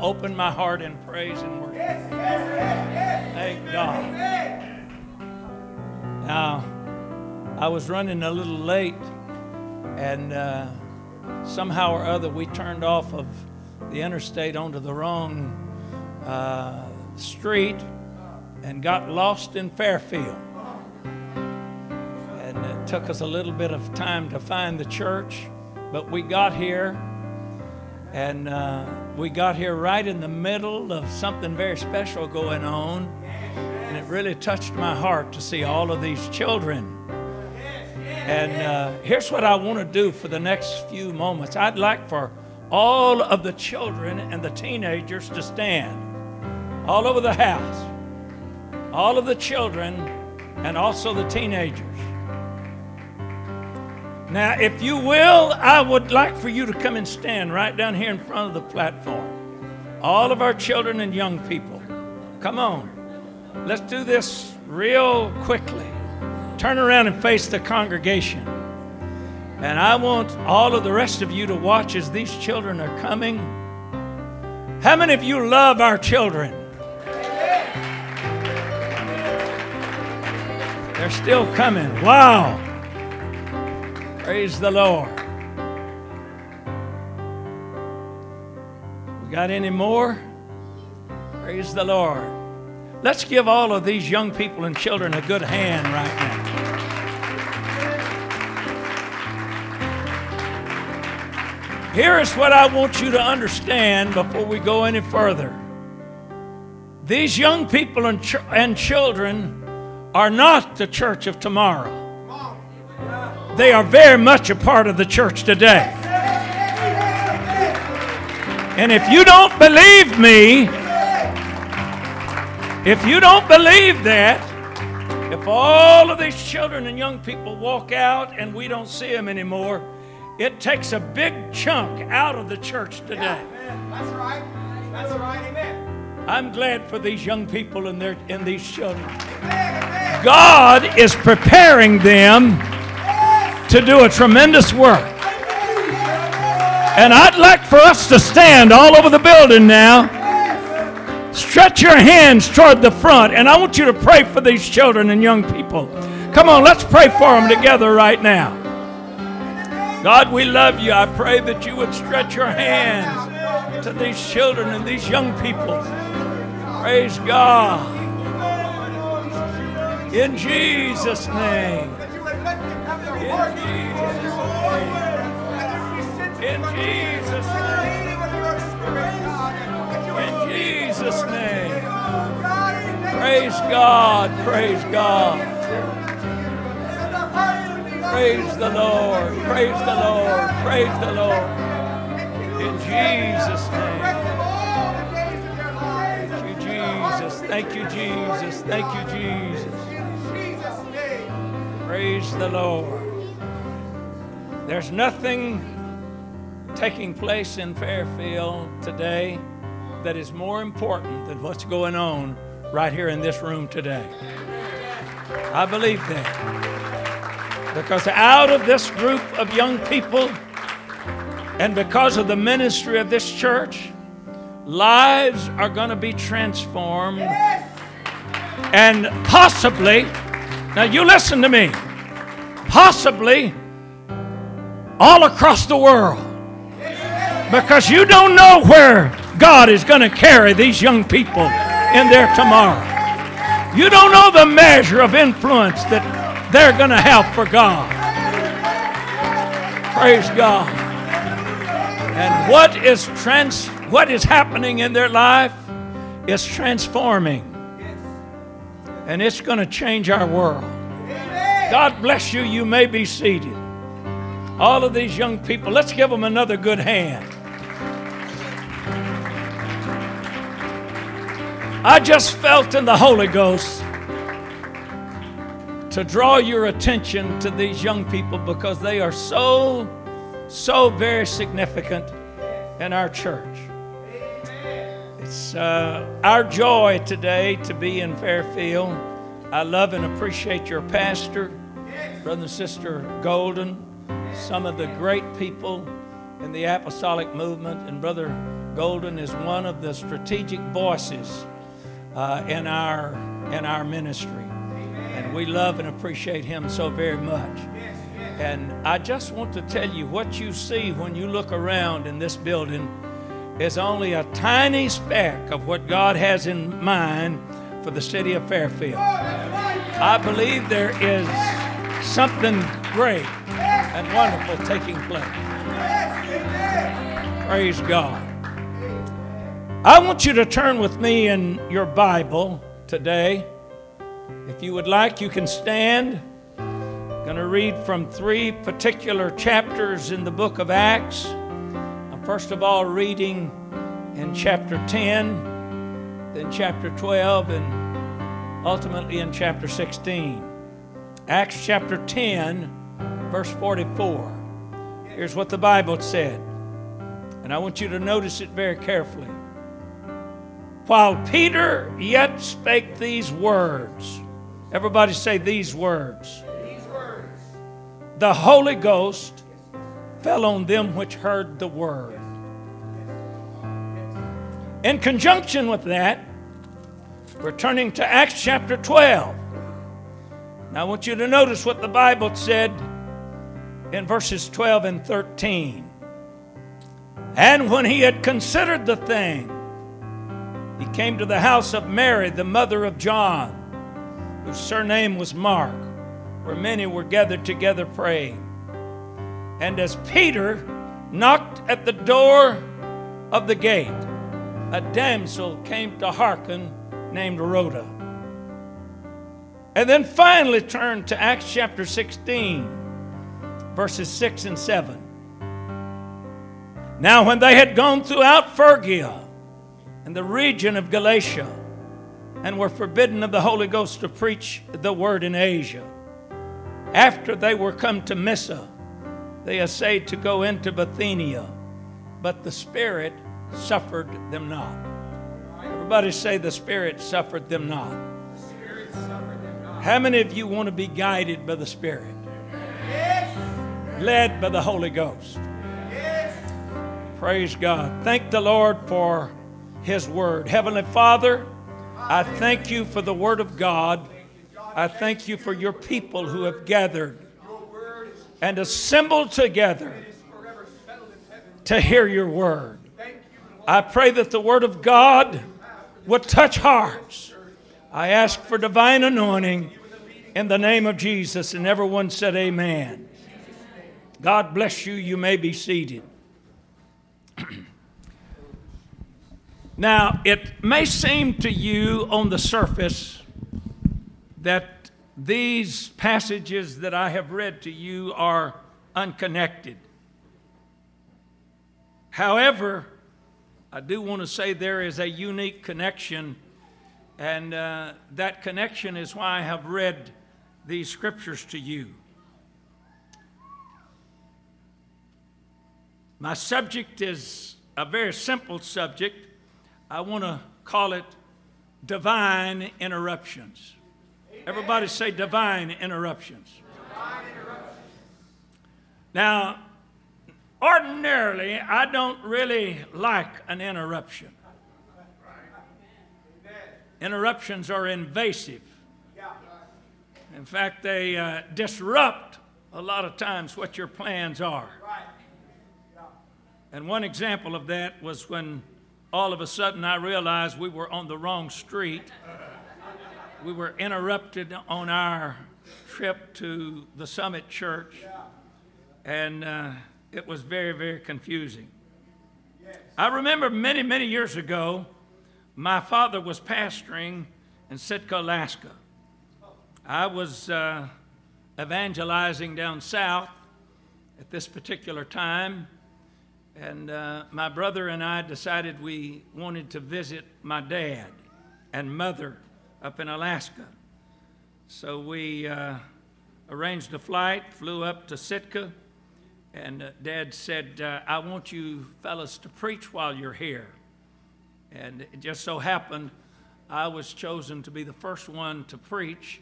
open my heart in praise and worship. Thank God. Now, I was running a little late, and uh, somehow or other we turned off of the interstate onto the wrong uh, street and got lost in Fairfield. And it took us a little bit of time to find the church, but we got here, and uh, we got here right in the middle of something very special going on. And it really touched my heart to see all of these children. And uh, here's what I want to do for the next few moments. I'd like for all of the children and the teenagers to stand all over the house all of the children and also the teenagers. Now, if you will, I would like for you to come and stand right down here in front of the platform. All of our children and young people. Come on. Let's do this real quickly. Turn around and face the congregation. And I want all of the rest of you to watch as these children are coming. How many of you love our children? They're still coming. Wow. Praise the Lord. We got any more? Praise the Lord. Let's give all of these young people and children a good hand right now. Here is what I want you to understand before we go any further. These young people and, ch- and children are not the church of tomorrow. They are very much a part of the church today. And if you don't believe me, if you don't believe that, if all of these children and young people walk out and we don't see them anymore, it takes a big chunk out of the church today. That's right. That's right. Amen. I'm glad for these young people and their and these children. God is preparing them to do a tremendous work. And I'd like for us to stand all over the building now. Stretch your hands toward the front, and I want you to pray for these children and young people. Come on, let's pray for them together right now. God, we love you. I pray that you would stretch your hands to these children and these young people. Praise God. In Jesus' name. In Jesus' name. In Jesus' name. Praise God. Praise God. Praise the Lord. Praise the Lord. Praise the Lord. In Jesus' name. Thank you, Jesus. Thank you, Jesus. Thank you, Jesus. Praise the Lord. There's nothing taking place in Fairfield today that is more important than what's going on right here in this room today. I believe that. Because out of this group of young people, and because of the ministry of this church, lives are going to be transformed. And possibly, now you listen to me, possibly all across the world. Because you don't know where God is going to carry these young people in there tomorrow. You don't know the measure of influence that they're going to have for God. Praise God. And what is trans what is happening in their life is transforming. And it's going to change our world. God bless you. You may be seated. All of these young people, let's give them another good hand. I just felt in the Holy Ghost to draw your attention to these young people because they are so, so very significant in our church. It's uh, our joy today to be in Fairfield. I love and appreciate your pastor, Brother and Sister Golden, some of the great people in the apostolic movement, and Brother Golden is one of the strategic voices uh, in our in our ministry, and we love and appreciate him so very much. And I just want to tell you what you see when you look around in this building is only a tiny speck of what God has in mind for the city of Fairfield. I believe there is something great and wonderful taking place. Praise God. I want you to turn with me in your Bible today. If you would like, you can stand. I'm going to read from three particular chapters in the book of Acts. First of all reading in chapter 10, then chapter 12, and ultimately in chapter 16. Acts chapter 10, verse 44. Here's what the Bible said, and I want you to notice it very carefully. While Peter yet spake these words, everybody say these words. These words. The Holy Ghost fell on them which heard the word. In conjunction with that, we're turning to Acts chapter 12. Now, I want you to notice what the Bible said in verses 12 and 13. And when he had considered the thing, he came to the house of Mary, the mother of John, whose surname was Mark, where many were gathered together praying. And as Peter knocked at the door of the gate, a damsel came to hearken named Rhoda. And then finally turn to Acts chapter 16, verses 6 and 7. Now, when they had gone throughout Phrygia and the region of Galatia, and were forbidden of the Holy Ghost to preach the word in Asia, after they were come to Mysia, they essayed to go into Bithynia, but the Spirit suffered them not. Everybody say, The Spirit suffered them not. How many of you want to be guided by the Spirit? Yes. Led by the Holy Ghost? Yes. Praise God. Thank the Lord for His Word. Heavenly Father, I thank you for the Word of God. I thank you for your people who have gathered and assembled together to hear your Word. I pray that the Word of God would touch hearts. I ask for divine anointing in the name of Jesus. And everyone said, Amen. God bless you. You may be seated. now, it may seem to you on the surface that these passages that I have read to you are unconnected. However, I do want to say there is a unique connection, and uh, that connection is why I have read these scriptures to you. My subject is a very simple subject. I want to call it divine interruptions. Everybody say divine interruptions. Now, ordinarily, I don't really like an interruption. Interruptions are invasive. In fact, they uh, disrupt a lot of times what your plans are. And one example of that was when all of a sudden I realized we were on the wrong street. We were interrupted on our trip to the Summit Church, and uh, it was very, very confusing. I remember many, many years ago, my father was pastoring in Sitka, Alaska. I was uh, evangelizing down south at this particular time, and uh, my brother and I decided we wanted to visit my dad and mother up in Alaska. So we uh, arranged a flight, flew up to Sitka, and uh, Dad said, uh, I want you fellas to preach while you're here. And it just so happened I was chosen to be the first one to preach,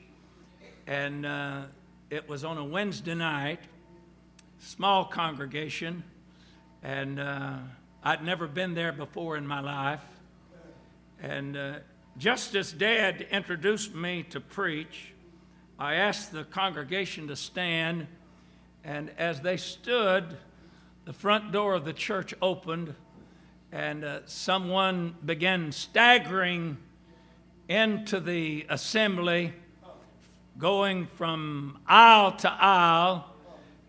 and uh, it was on a Wednesday night, small congregation, and uh, I'd never been there before in my life. And uh, just as Dad introduced me to preach, I asked the congregation to stand. And as they stood, the front door of the church opened, and uh, someone began staggering into the assembly, going from aisle to aisle.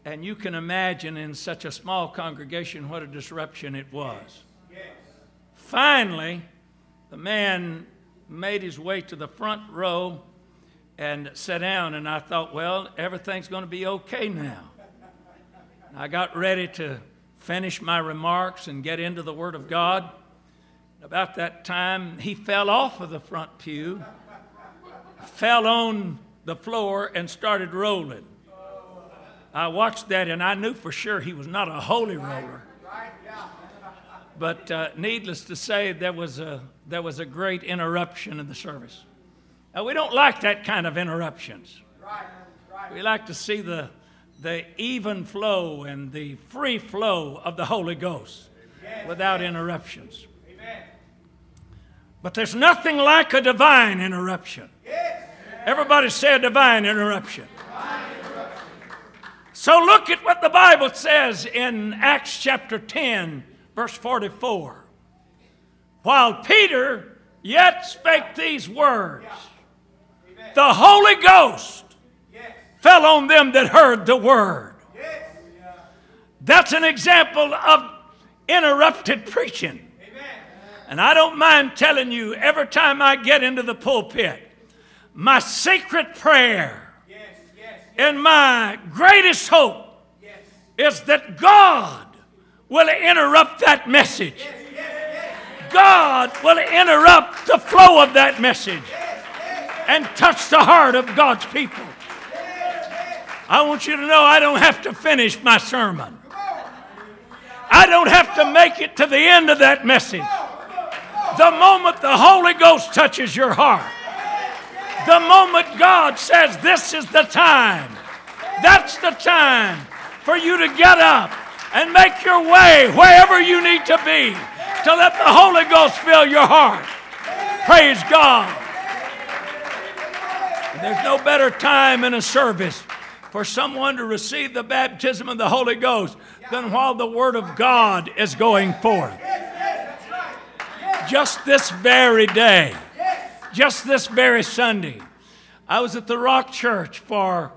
And you can imagine in such a small congregation what a disruption it was. Finally, the man made his way to the front row and sat down, and I thought, well, everything's going to be okay now. I got ready to finish my remarks and get into the Word of God. About that time, he fell off of the front pew, fell on the floor, and started rolling. I watched that and I knew for sure he was not a holy roller. But uh, needless to say, there was, a, there was a great interruption in the service. Now, we don't like that kind of interruptions. We like to see the, the even flow and the free flow of the Holy Ghost without interruptions. But there's nothing like a divine interruption. Everybody say a divine interruption. So look at what the Bible says in Acts chapter 10, verse 44. While Peter yet spake these words, the Holy Ghost fell on them that heard the word. That's an example of interrupted preaching. And I don't mind telling you, every time I get into the pulpit, my secret prayer and my greatest hope is that God will interrupt that message. God will interrupt the flow of that message and touch the heart of God's people. I want you to know I don't have to finish my sermon. I don't have to make it to the end of that message. The moment the Holy Ghost touches your heart, the moment God says, This is the time, that's the time for you to get up and make your way wherever you need to be to let the Holy Ghost fill your heart. Praise God. And there's no better time in a service for someone to receive the baptism of the Holy Ghost than while the Word of God is going forth. Just this very day just this very Sunday, I was at the Rock Church for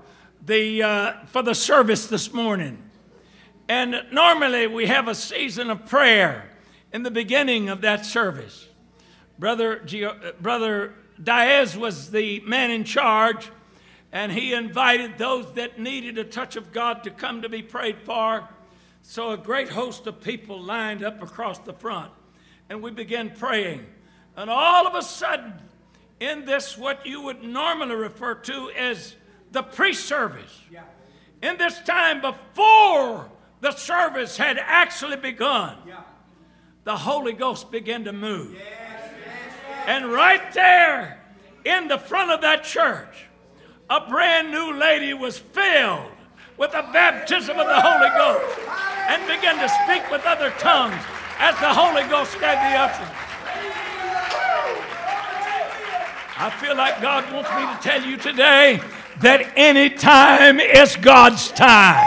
the, uh, for the service this morning. And normally we have a season of prayer in the beginning of that service. Brother, Gio- Brother Diaz was the man in charge, and he invited those that needed a touch of God to come to be prayed for. So a great host of people lined up across the front, and we began praying. And all of a sudden, in this, what you would normally refer to as the pre service, in this time before the service had actually begun, the Holy Ghost began to move. And right there in the front of that church, a brand new lady was filled with the baptism of the Holy Ghost and began to speak with other tongues as the Holy Ghost gave the utterance. I feel like God wants me to tell you today that any time is God's time.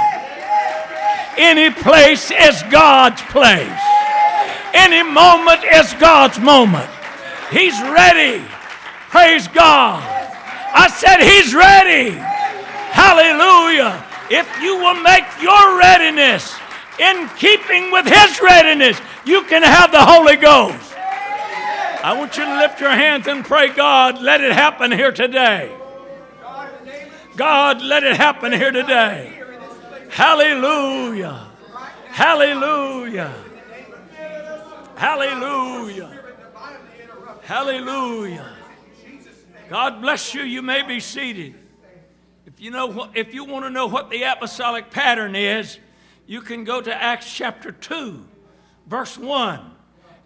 Any place is God's place. Any moment is God's moment. He's ready. Praise God. I said, He's ready. Hallelujah. If you will make your readiness in keeping with His readiness, you can have the Holy Ghost. I want you to lift your hands and pray, God, let it happen here today. God, let it happen here today. Hallelujah. Hallelujah. Hallelujah. Hallelujah. God bless you. You may be seated. If you know what, if you want to know what the apostolic pattern is, you can go to Acts chapter 2, verse 1.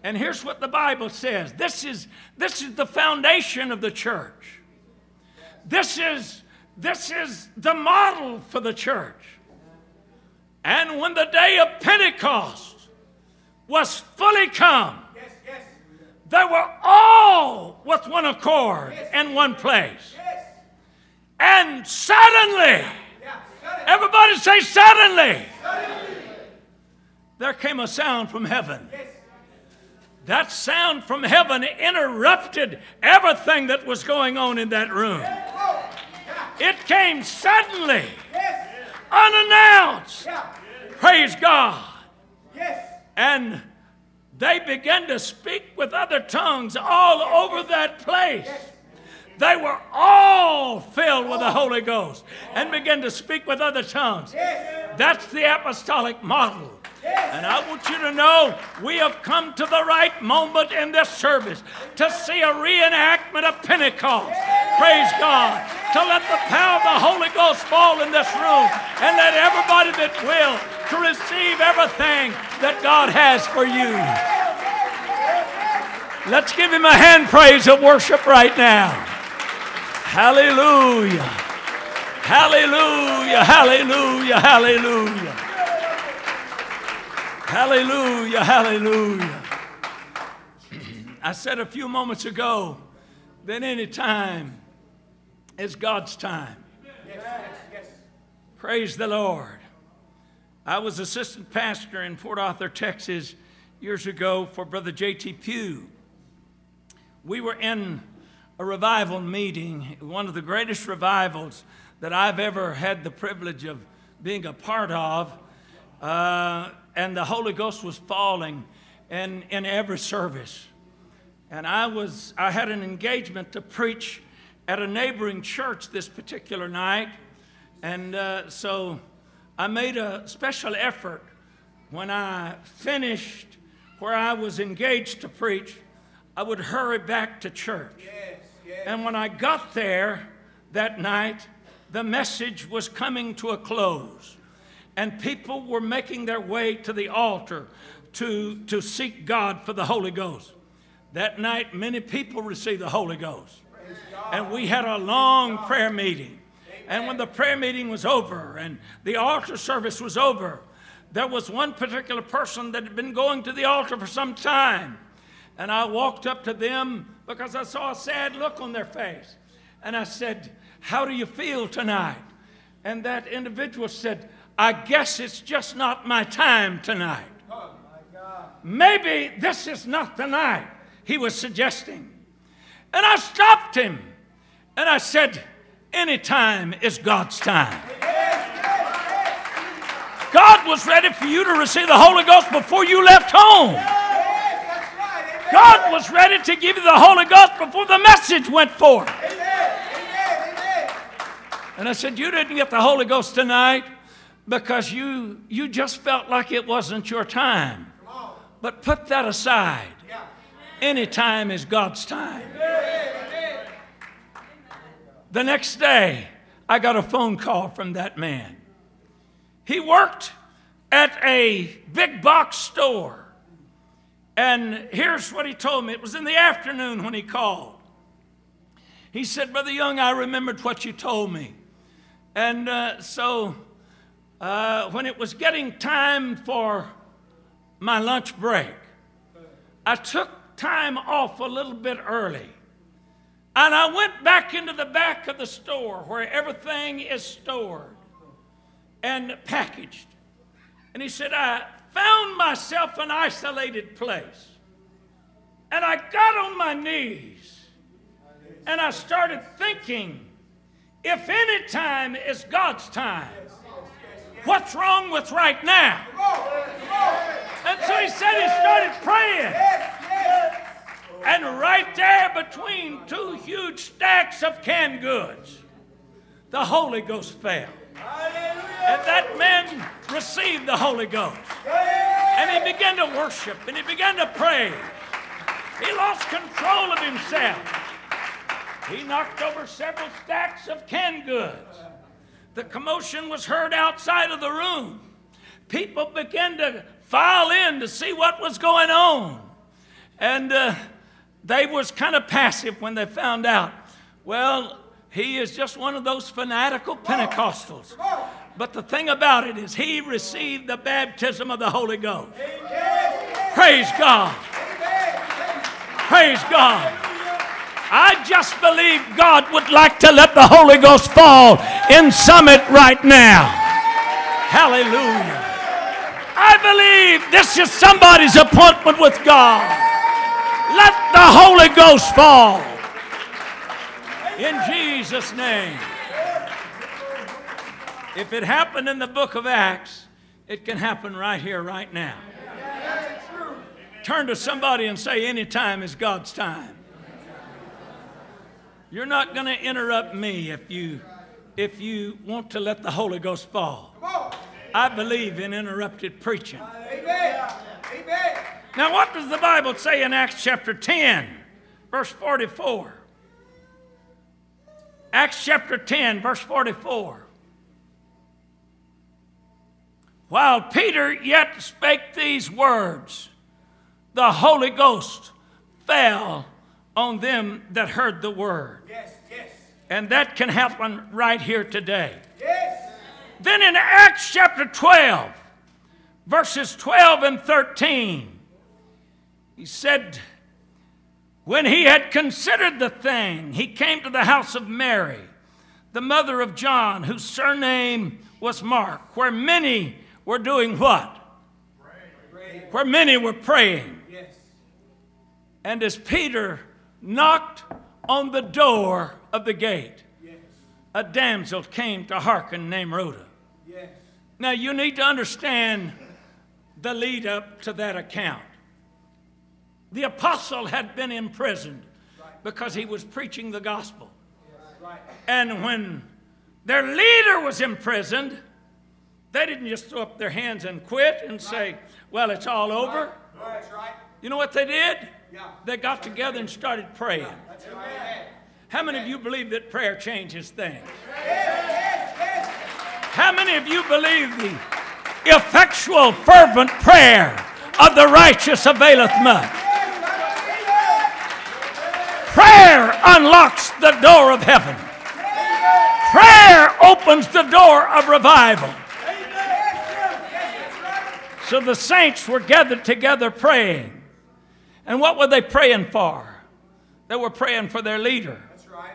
And here's what the Bible says. This is this is the foundation of the church. This is this is the model for the church. And when the day of Pentecost was fully come. Yes, yes, They were all with one accord in one place. yes. And suddenly, Yeah, it. everybody say suddenly, there came a sound from heaven. Yes, That sound from heaven interrupted everything that was going on in that room. It came suddenly, yes, unannounced. Praise God. yes. And they began to speak with other tongues all over that place. They were all filled with the Holy Ghost and began to speak with other tongues. That's the apostolic model. And I want you to know we have come to the right moment in this service to see a reenactment of Pentecost. Praise God. To let the power of the Holy Ghost fall in this room and let everybody that will to receive everything that God has for you. Let's give him a hand praise of worship right now. Hallelujah. Hallelujah. Hallelujah. Hallelujah. Hallelujah, hallelujah. I said a few moments ago that any time is God's time. Praise the Lord. I was assistant pastor in Port Arthur, Texas, years ago for Brother J.T. Pugh. We were in a revival meeting, one of the greatest revivals that I've ever had the privilege of being a part of. Uh, and the Holy Ghost was falling in, in every service. And I was I had an engagement to preach at a neighboring church this particular night. And uh, so I made a special effort when I finished where I was engaged to preach, I would hurry back to church. Yes, yes. And when I got there that night, the message was coming to a close. And people were making their way to the altar to, to seek God for the Holy Ghost. That night, many people received the Holy Ghost. And we had a long prayer meeting. And when the prayer meeting was over and the altar service was over, there was one particular person that had been going to the altar for some time. And I walked up to them because I saw a sad look on their face. And I said, How do you feel tonight? And that individual said, I guess it's just not my time tonight. Maybe this is not the night, he was suggesting. And I stopped him and I said, Any time is God's time. God was ready for you to receive the Holy Ghost before you left home. That's right. Amen. God was ready to give you the Holy Ghost before the message went forth. And I said, You didn't get the Holy Ghost tonight because you, you just felt like it wasn't your time. But put that aside. Any time is God's time. The next day, I got a phone call from that man. He worked at a big box store. And here's what he told me it was in the afternoon when he called. He said, Brother Young, I remembered what you told me. And uh, so uh, when it was getting time for my lunch break, I took time off a little bit early. And I went back into the back of the store where everything is stored and packaged. And he said, I found myself an isolated place. And I got on my knees and I started thinking if any time is God's time, what's wrong with right now? And so he said he started praying. And right there between two huge stacks of canned goods, the Holy Ghost fell. And that man received the Holy Ghost. And he began to worship and he began to pray. He lost control of himself. He knocked over several stacks of canned goods. The commotion was heard outside of the room. People began to file in to see what was going on. And uh, they was kind of passive when they found out. Well, he is just one of those fanatical Pentecostals. But the thing about it is, he received the baptism of the Holy Ghost. Praise God. Praise God. I just believe God would like to let the Holy Ghost fall in Summit right now. Hallelujah. I believe this is somebody's appointment with God. Let the Holy Ghost fall. In Jesus' name. If it happened in the book of Acts, it can happen right here, right now. Turn to somebody and say, Anytime is God's time. You're not going to interrupt me if you, if you want to let the Holy Ghost fall. I believe in interrupted preaching. Amen. Amen. Now, what does the Bible say in Acts chapter 10, verse 44? Acts chapter 10, verse 44. While Peter yet spake these words, the Holy Ghost fell on them that heard the word. Yes, yes, And that can happen right here today. yes. Then in Acts chapter 12, verses 12 and 13, he said, When he had considered the thing, he came to the house of Mary, the mother of John, whose surname was Mark, where many were doing what? Where many were praying. Yes. And as Peter knocked on the door of the gate, Yes. a damsel came to hearken named Rhoda. Yes. Now, you need to understand the lead up to that account. The apostle had been imprisoned because he was preaching the gospel. Right. And when their leader was imprisoned, they didn't just throw up their hands and quit and say, Well, it's all over. That's right. You know what they did? Yeah. They got together and started praying. That's right. How many of you believe that prayer changes things? Yes, yes. How many of you believe the effectual, fervent prayer of the righteous availeth much? Prayer unlocks the door of heaven. Prayer opens the door of revival. So the saints were gathered together praying. And what were they praying for? They were praying for their leader. That's right.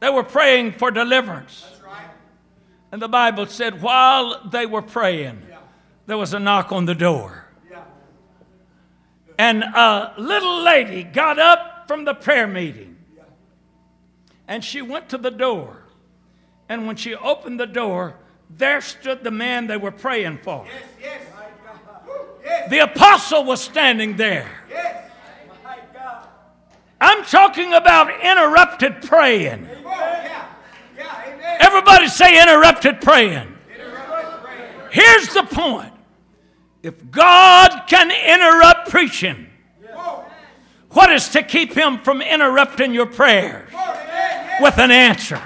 They were praying for deliverance. That's right. And the Bible said while they were praying, Yeah. there was a knock on the door. Yeah. And a little lady got up from the prayer meeting yeah. and she went to the door. And when she opened the door, there stood the man they were praying for. Yes, yes. Yes, The apostle was standing there. yes. I'm talking about interrupted praying. Everybody say interrupted praying. Here's the point if God can interrupt preaching, what is to keep him from interrupting your prayers with an answer?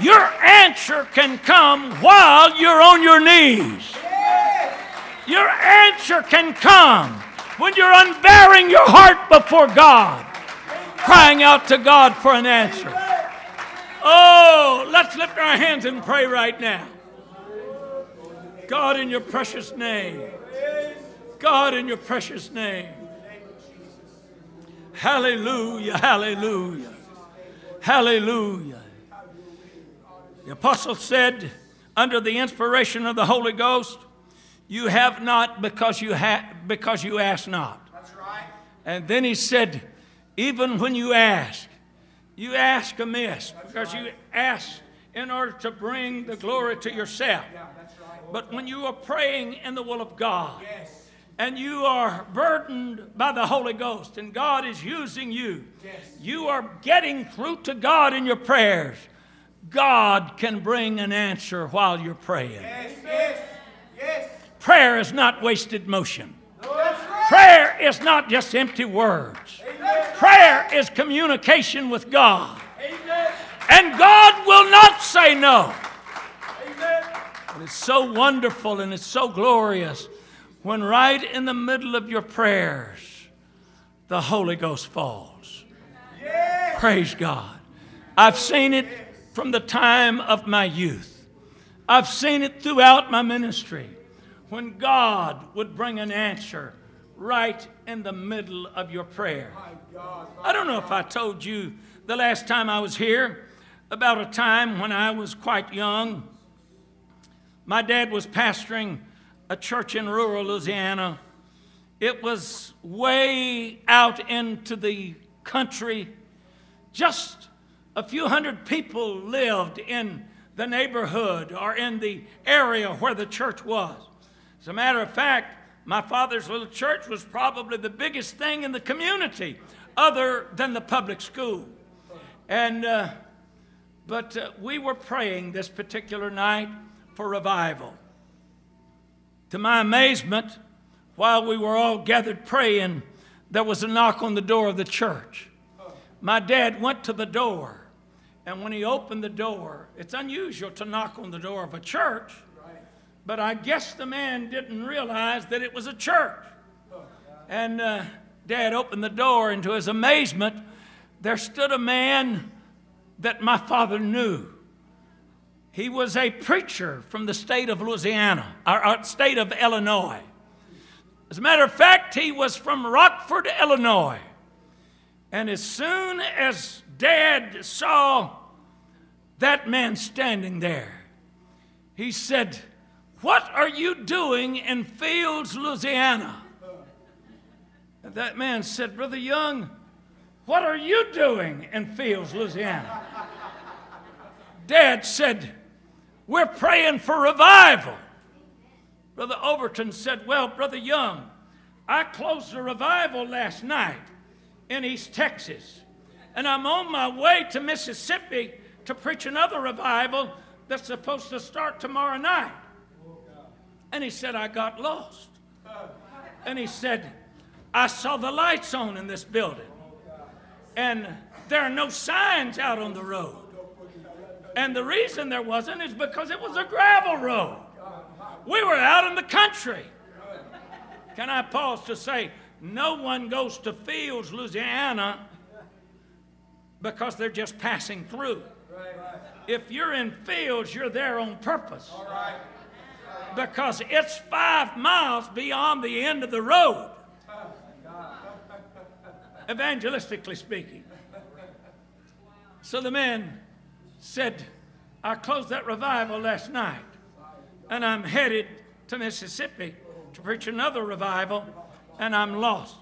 Your answer can come while you're on your knees. Your answer can come when you're unbearing your heart before God, crying out to God for an answer. Oh, let's lift our hands and pray right now. God, in your precious name. God, in your precious name. Hallelujah, hallelujah, hallelujah. The apostle said, under the inspiration of the Holy Ghost, you have not because you, ha- because you ask not. That's right. And then he said, even when you ask, you ask amiss because you ask in order to bring the glory to yourself. Yeah, that's right. But when you are praying in the will of God Yes. and you are burdened by the Holy Ghost and God is using you, Yes. you are getting through to God in your prayers. God can bring an answer while you're praying. Yes, yes. Yes. Prayer is not wasted motion. Prayer is not just empty words. Prayer is communication with God. And God will not say no. It's so wonderful and it's so glorious when, right in the middle of your prayers, the Holy Ghost falls. Praise God. I've seen it from the time of my youth, I've seen it throughout my ministry. When God would bring an answer right in the middle of your prayer. I don't know if I told you the last time I was here about a time when I was quite young. My dad was pastoring a church in rural Louisiana. It was way out into the country. Just a few hundred people lived in the neighborhood or in the area where the church was. As a matter of fact, my father's little church was probably the biggest thing in the community, other than the public school. And, uh, but uh, we were praying this particular night for revival. To my amazement, while we were all gathered praying, there was a knock on the door of the church. My dad went to the door, and when he opened the door, it's unusual to knock on the door of a church, but I guess the man didn't realize that it was a church. And uh, dad opened the door, and to his amazement, there stood a man that my father knew. He was a preacher from the state of Louisiana, or, or state of Illinois. As a matter of fact, he was from Rockford, Illinois. And as soon as Dad saw that man standing there, he said, What are you doing in Fields, Louisiana? And that man said, Brother Young, what are you doing in Fields, Louisiana? Dad said, We're praying for revival. Brother Overton said, Well, Brother Young, I closed a revival last night in East Texas, and I'm on my way to Mississippi to preach another revival that's supposed to start tomorrow night. And he said, I got lost. And he said, I saw the lights on in this building, and there are no signs out on the road. And the reason there wasn't is because it was a gravel road. We were out in the country. Can I pause to say, no one goes to Fields, Louisiana because they're just passing through. If you're in Fields, you're there on purpose. Because it's five miles beyond the end of the road, evangelistically speaking. So the man said, I closed that revival last night, and I'm headed to Mississippi to preach another revival, and I'm lost.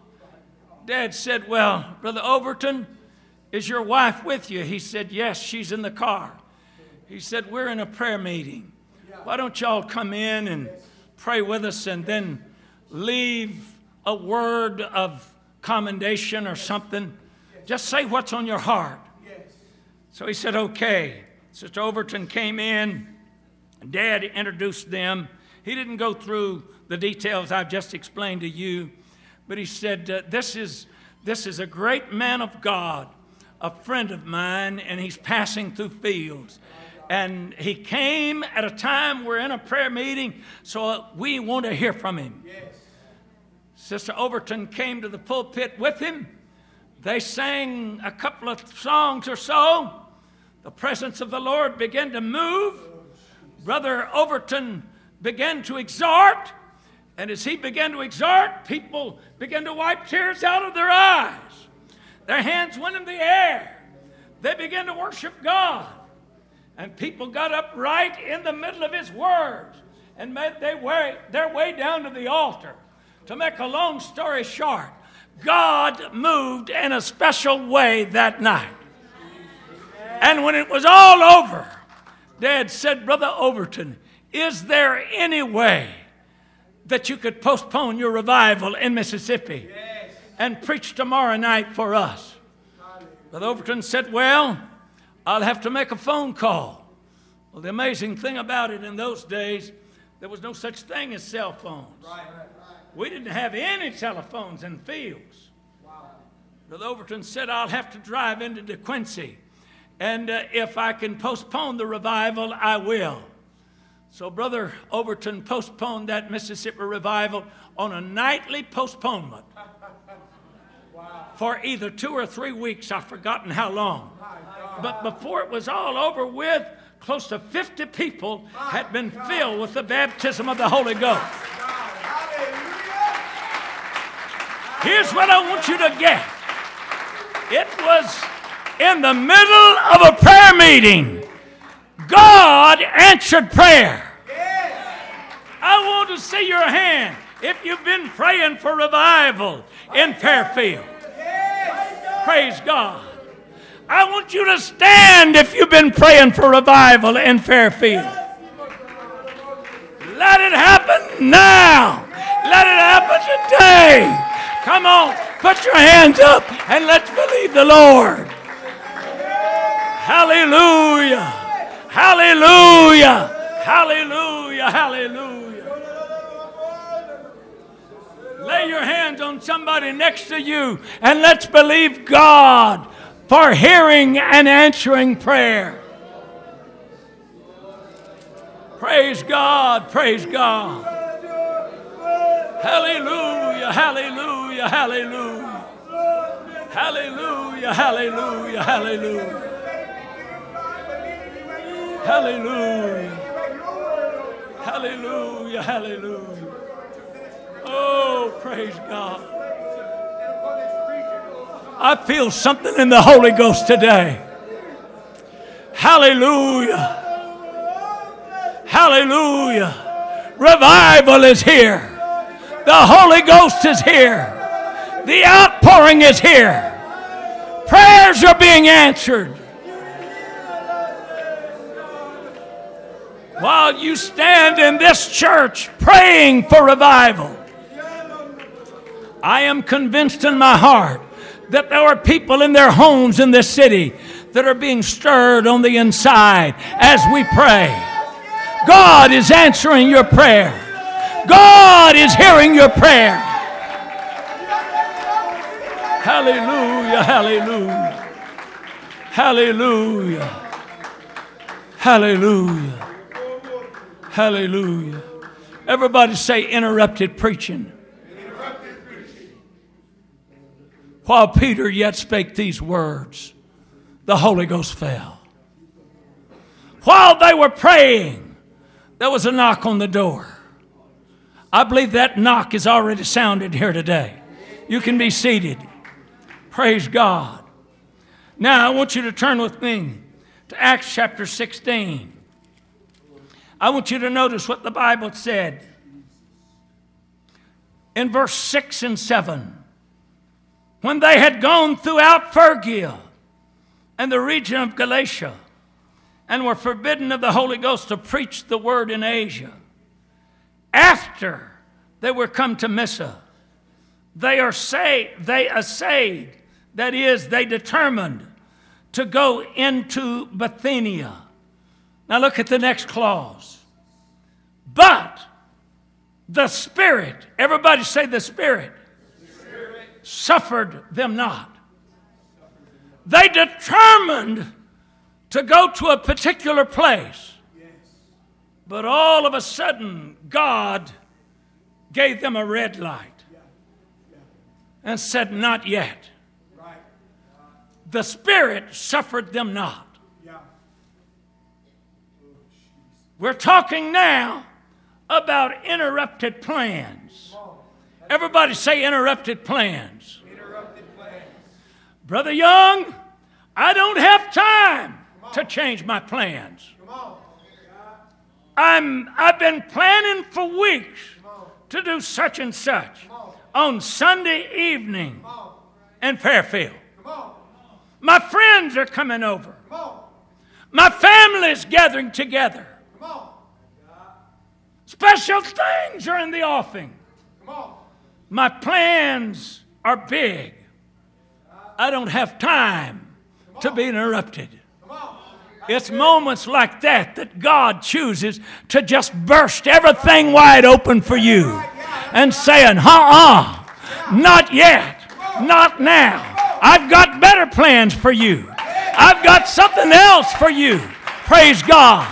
Dad said, Well, Brother Overton, is your wife with you? He said, Yes, she's in the car. He said, We're in a prayer meeting. Why don't y'all come in and pray with us and then leave a word of commendation or something? Just say what's on your heart. So he said, Okay. Sister Overton came in. Dad introduced them. He didn't go through the details I've just explained to you, but he said, uh, this, is, this is a great man of God, a friend of mine, and he's passing through fields. And he came at a time we're in a prayer meeting, so we want to hear from him. Sister Overton came to the pulpit with him. They sang a couple of songs or so. The presence of the Lord began to move. Brother Overton began to exhort. And as he began to exhort, people began to wipe tears out of their eyes. Their hands went in the air. They began to worship God. And people got up right in the middle of his words and made their way, their way down to the altar. To make a long story short, God moved in a special way that night. And when it was all over, Dad said, Brother Overton, is there any way that you could postpone your revival in Mississippi and preach tomorrow night for us? Brother Overton said, Well, I'll have to make a phone call. Well, the amazing thing about it in those days, there was no such thing as cell phones. Right, right, right. We didn't have any telephones in fields. Wow. Brother Overton said, I'll have to drive into De DeQuincy. And uh, if I can postpone the revival, I will. So, Brother Overton postponed that Mississippi revival on a nightly postponement for either two or three weeks. I've forgotten how long. But before it was all over with, close to 50 people had been filled with the baptism of the Holy Ghost. Here's what I want you to get it was in the middle of a prayer meeting, God answered prayer. I want to see your hand if you've been praying for revival in Fairfield. Praise God. I want you to stand if you've been praying for revival in Fairfield. Let it happen now. Let it happen today. Come on, put your hands up and let's believe the Lord. Hallelujah. Hallelujah. Hallelujah. Hallelujah. Lay your hands on somebody next to you and let's believe God for hearing and answering prayer. Praise God, praise God. Hallelujah, hallelujah, hallelujah. Hallelujah, hallelujah, hallelujah. Hallelujah. Hallelujah, hallelujah. Oh, praise God. I feel something in the Holy Ghost today. Hallelujah. Hallelujah. Revival is here. The Holy Ghost is here. The outpouring is here. Prayers are being answered. While you stand in this church praying for revival, I am convinced in my heart that there are people in their homes in this city that are being stirred on the inside as we pray. God is answering your prayer. God is hearing your prayer. Hallelujah, hallelujah. Hallelujah. Hallelujah. Hallelujah. Everybody say interrupted preaching. While Peter yet spake these words, the Holy Ghost fell. While they were praying, there was a knock on the door. I believe that knock is already sounded here today. You can be seated. Praise God. Now, I want you to turn with me to Acts chapter 16. I want you to notice what the Bible said in verse 6 and 7 when they had gone throughout Phrygia and the region of Galatia and were forbidden of the Holy Ghost to preach the word in Asia. After they were come to Mysia, they are say, they essayed, that is, they determined to go into Bithynia. Now look at the next clause. But the Spirit, everybody say the Spirit suffered them not. They determined to go to a particular place. But all of a sudden, God gave them a red light and said, Not yet. The Spirit suffered them not. We're talking now about interrupted plans. Everybody say interrupted plans. Brother Young, I don't have time to change my plans. I'm, I've been planning for weeks to do such and such on Sunday evening in Fairfield. My friends are coming over. My family's gathering together. Special things are in the offing. My plans are big. I don't have time to be interrupted. It's moments like that that God chooses to just burst everything wide open for you and saying, uh uh, not yet, not now. I've got better plans for you. I've got something else for you. Praise God.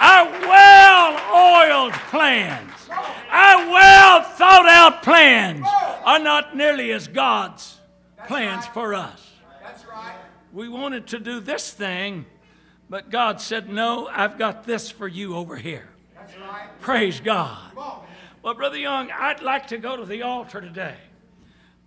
Our well oiled plans, our well thought out plans are not nearly as God's plans for us. We wanted to do this thing, but God said, No, I've got this for you over here. Praise God. Well, Brother Young, I'd like to go to the altar today.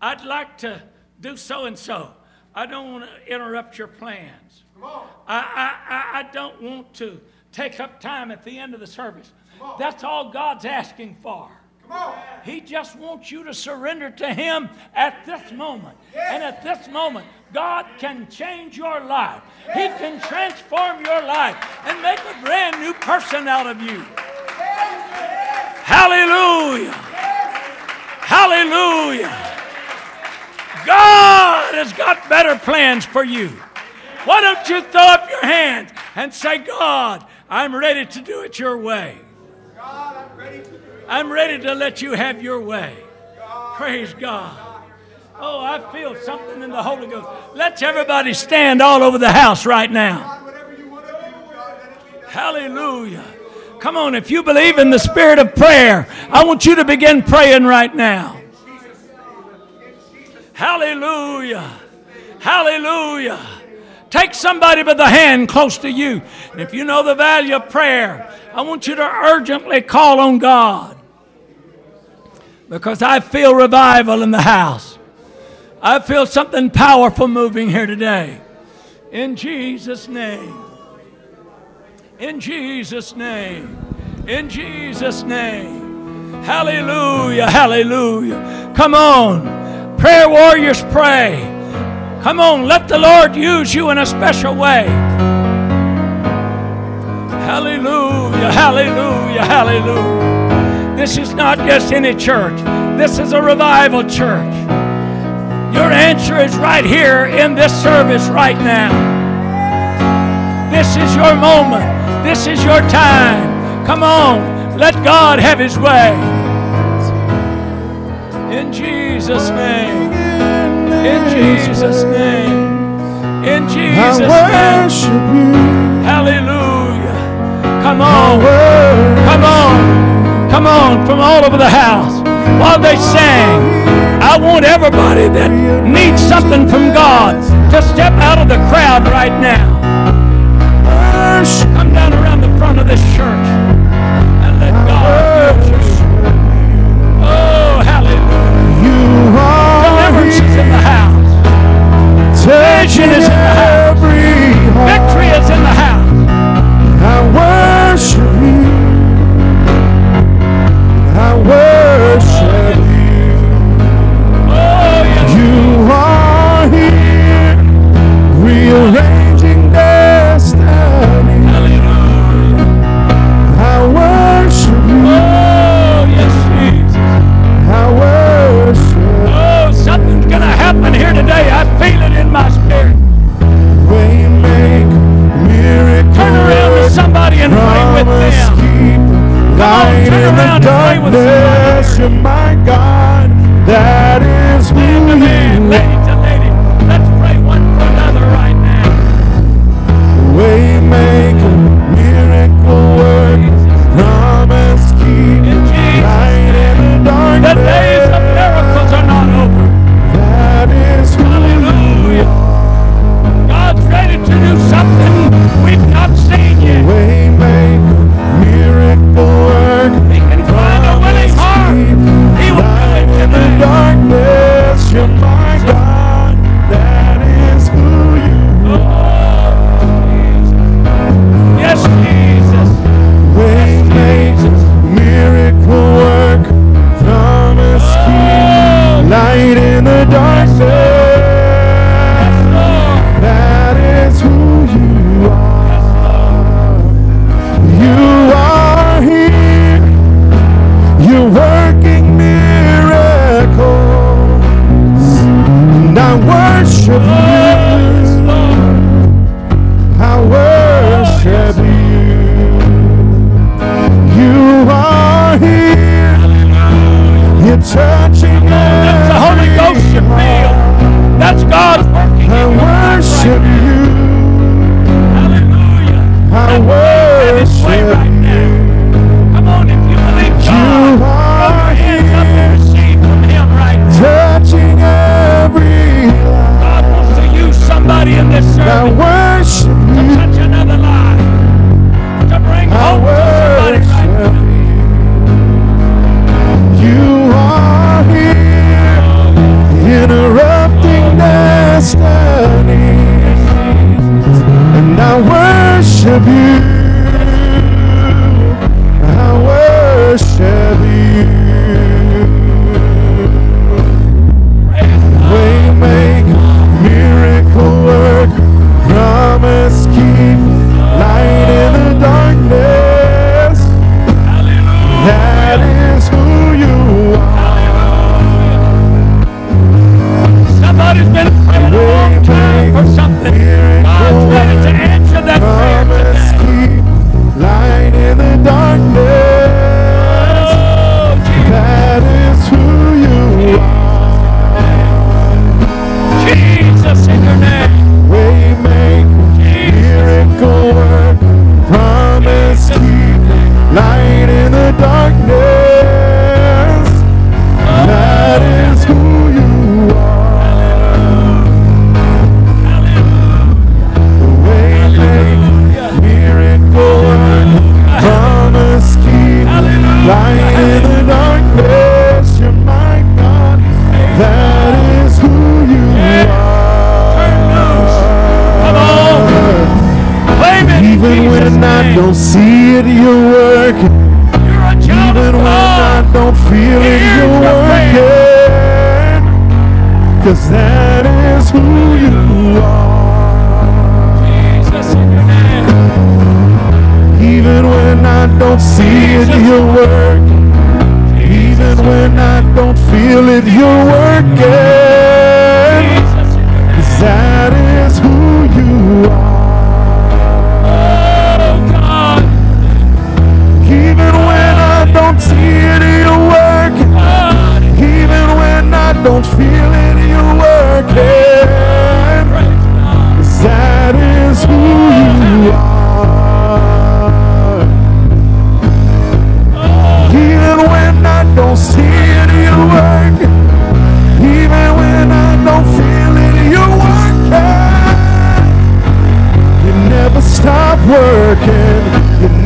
I'd like to do so and so. I don't want to interrupt your plans. Come on. I, I, I- I don't want to take up time at the end of the service. That's all God's asking for. He just wants you to surrender to Him at this moment. And at this moment, God can change your life. He can transform your life and make a brand new person out of you. Hallelujah. Hallelujah. God has got better plans for you. Why don't you throw up your hands and say, God, I'm ready to do it your way. God, I'm ready. I'm ready to let you have your way. Praise God. Oh, I feel something in the Holy Ghost. Let's everybody stand all over the house right now. Hallelujah. Come on, if you believe in the spirit of prayer, I want you to begin praying right now. Hallelujah. Hallelujah. Take somebody by the hand close to you. And if you know the value of prayer, I want you to urgently call on God. Because I feel revival in the house. I feel something powerful moving here today. In Jesus' name. In Jesus' name. In Jesus' name. Hallelujah. Hallelujah. Come on. Prayer warriors, pray. Come on. Let the Lord use you in a special way. Hallelujah. Hallelujah. Hallelujah. This is not just any church, this is a revival church. Your answer is right here in this service right now. This is your moment. This is your time. Come on. Let God have His way. In Jesus' name. In Jesus' name. In Jesus' name. Hallelujah. Come on. Come on. Come on from all over the house. While they sang, I want everybody that needs something from God to step out of the crowd right now. Come down around the front of this church Is in the house. Vision is in the house. Victory is in the house. Pray. You're my God. That is who you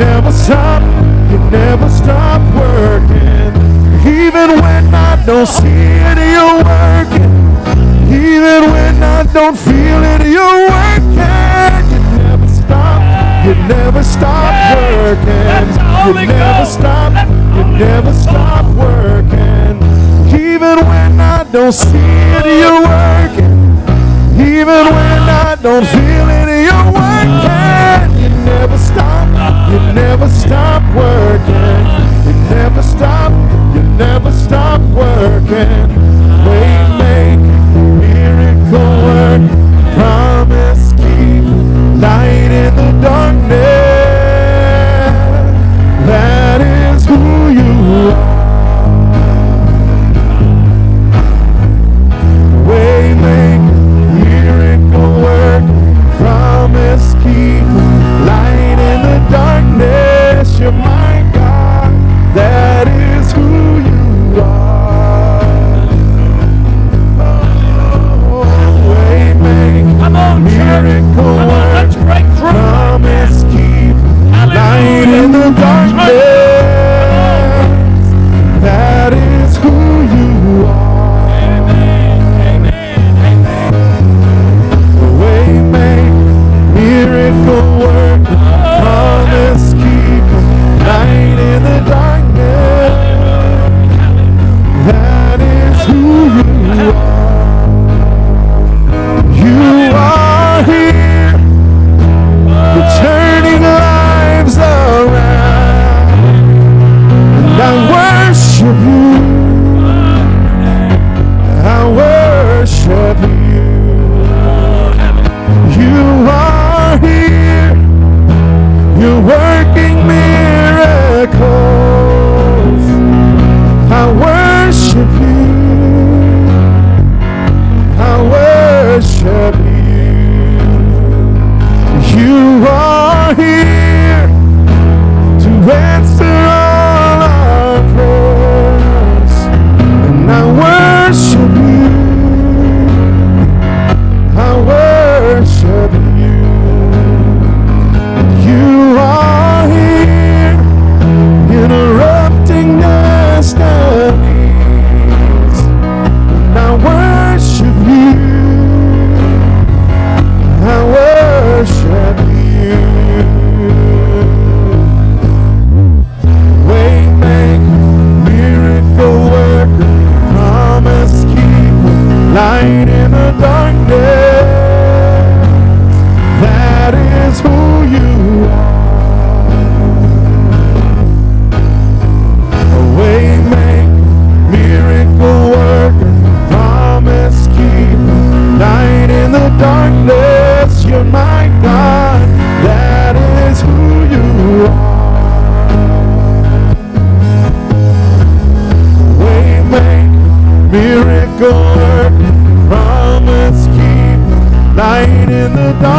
never stop, you never stop working. Even when I don't see it, you're working. Even when I don't feel it, you're working. You never stop, you never stop working. You never stop, you never stop working. Even when I don't see it, you're working. Even when I don't feel it, you're working. You never stop working. You never stop. You never stop working.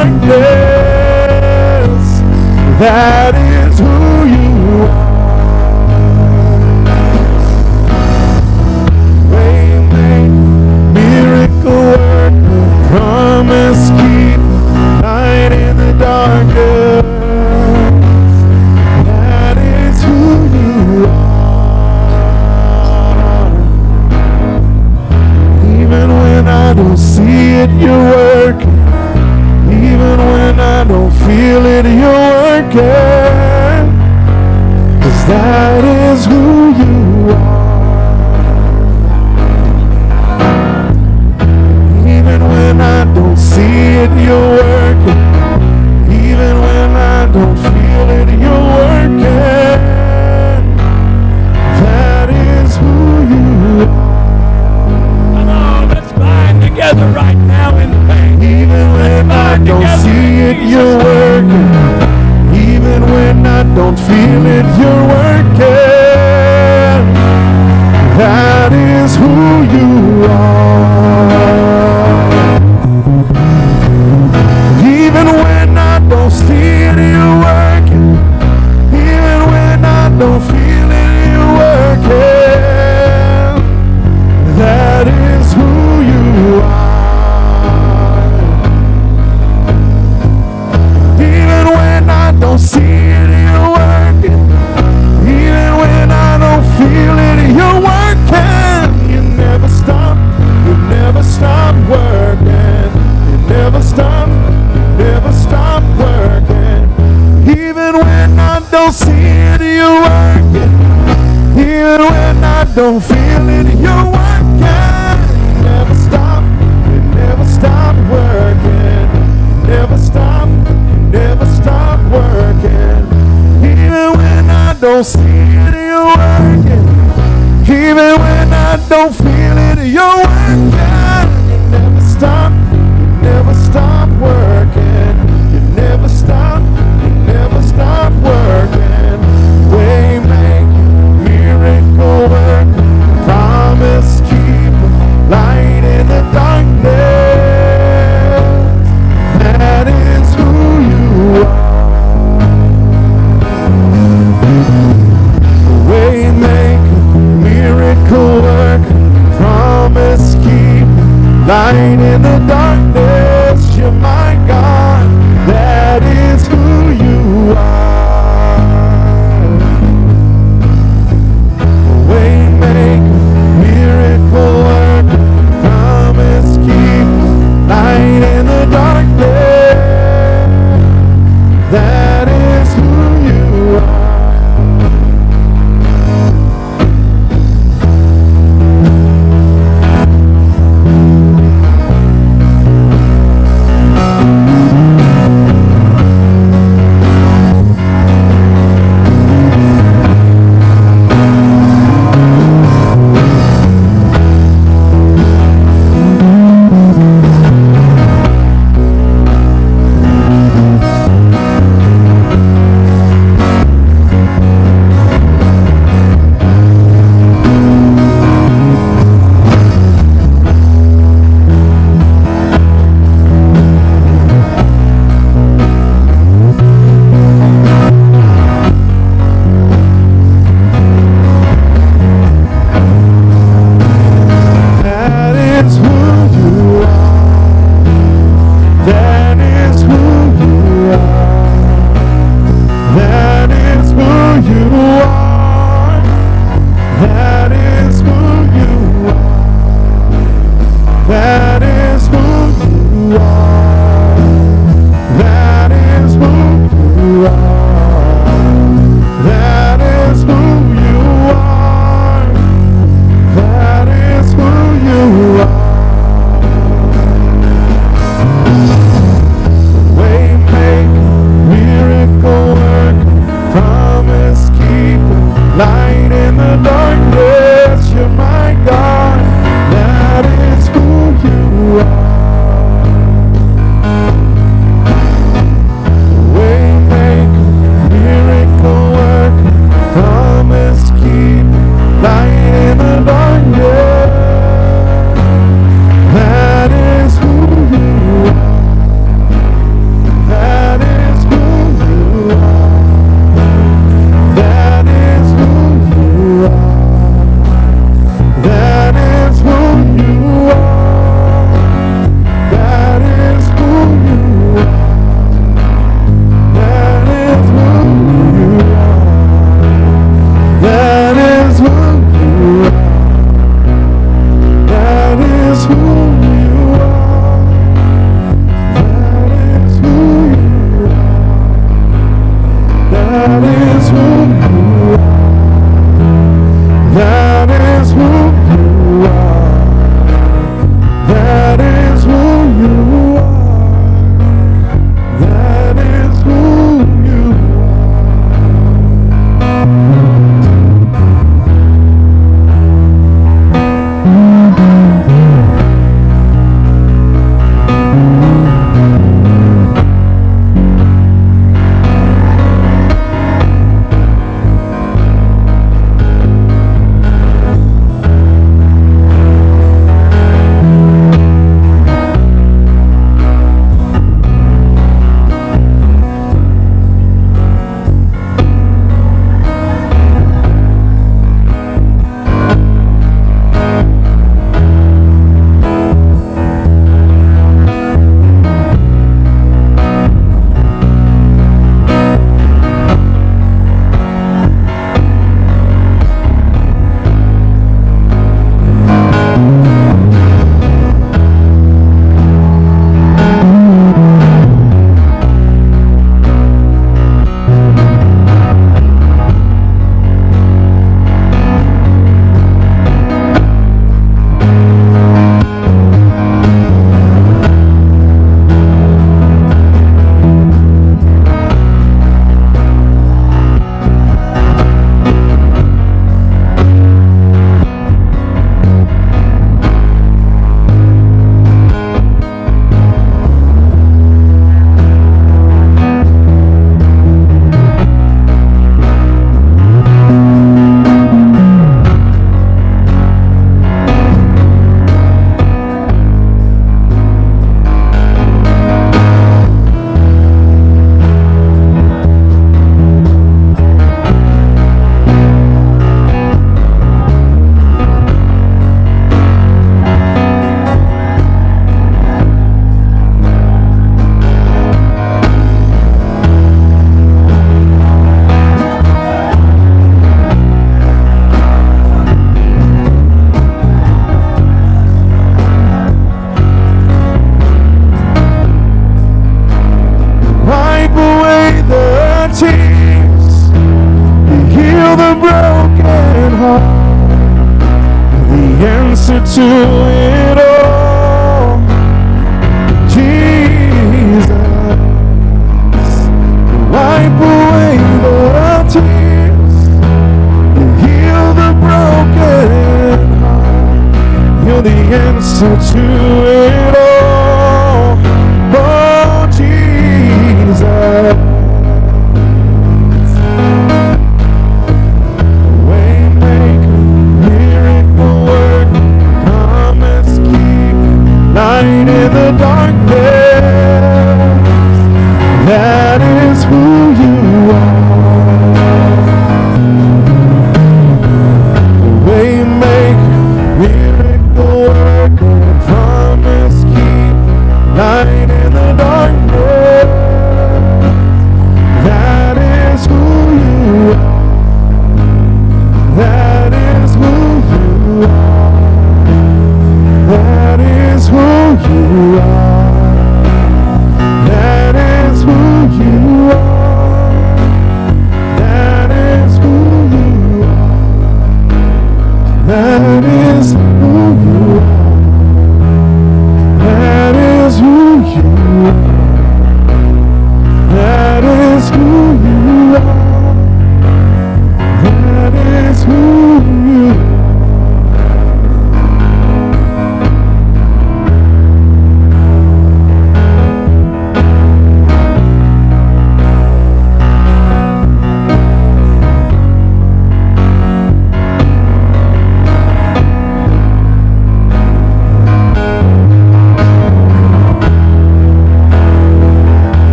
darkness that is Don't feel it, you're working. That is who